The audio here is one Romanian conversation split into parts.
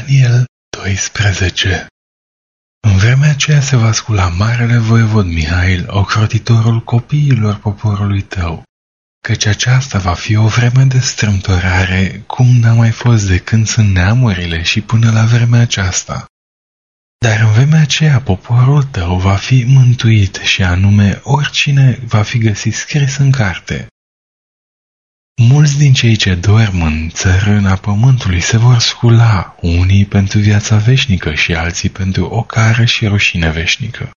Daniel 12 În vremea aceea se va scula marele voievod Mihail, ocrotitorul copiilor poporului tău, căci aceasta va fi o vreme de strâmtorare, cum n-a mai fost de când sunt neamurile și până la vremea aceasta. Dar în vremea aceea poporul tău va fi mântuit și anume oricine va fi găsit scris în carte, Mulți din cei ce dorm în țărâna pământului se vor scula, unii pentru viața veșnică și alții pentru o cară și rușine veșnică.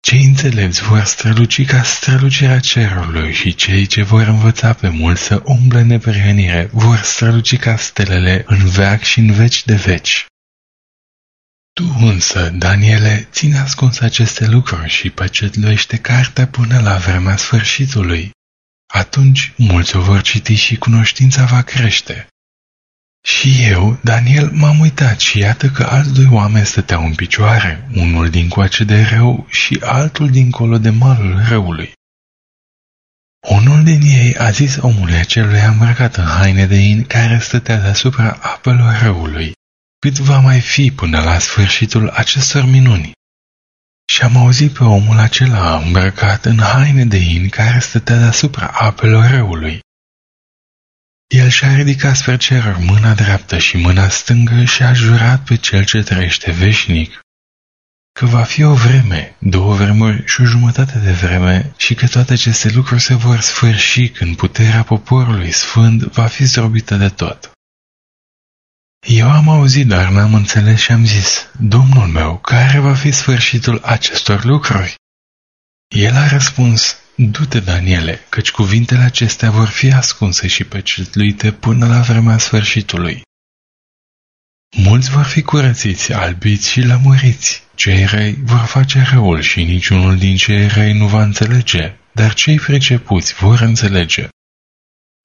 Cei înțelepți vor străluci ca strălucirea cerului și cei ce vor învăța pe mulți să umble neprihănire vor străluci ca stelele în veac și în veci de veci. Tu însă, Daniele, ține ascuns aceste lucruri și păcetluiește cartea până la vremea sfârșitului, atunci mulți o vor citi și cunoștința va crește. Și eu, Daniel, m-am uitat și iată că alți doi oameni stăteau în picioare, unul din coace de rău și altul dincolo de malul răului. Unul din ei a zis omului acelui îmbrăcat în haine de in care stătea deasupra apelor răului, cât va mai fi până la sfârșitul acestor minuni. Și am auzit pe omul acela îmbrăcat în haine de in care stătea deasupra apelor râului. El și-a ridicat spre cer mâna dreaptă și mâna stângă și a jurat pe cel ce trăiește veșnic că va fi o vreme, două vremuri și o jumătate de vreme și că toate aceste lucruri se vor sfârși când puterea poporului sfânt va fi zdrobită de tot. Eu am auzit, dar n-am înțeles și am zis, Domnul meu, care va fi sfârșitul acestor lucruri? El a răspuns, Du-te, Daniele, căci cuvintele acestea vor fi ascunse și pecetluite până la vremea sfârșitului. Mulți vor fi curățiți, albiți și lămuriți. Cei răi vor face răul și niciunul din cei răi nu va înțelege, dar cei pricepuți vor înțelege.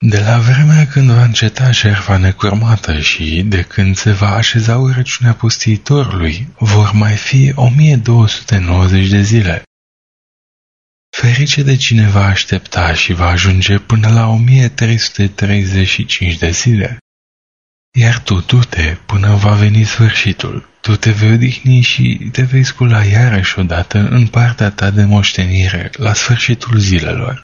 De la vremea când va înceta șerfa necurmată și de când se va așeza urăciunea pustiitorului, vor mai fi 1290 de zile. Ferice de cine va aștepta și va ajunge până la 1335 de zile. Iar tu, du-te, până va veni sfârșitul. Tu te vei odihni și te vei scula iarăși odată în partea ta de moștenire la sfârșitul zilelor.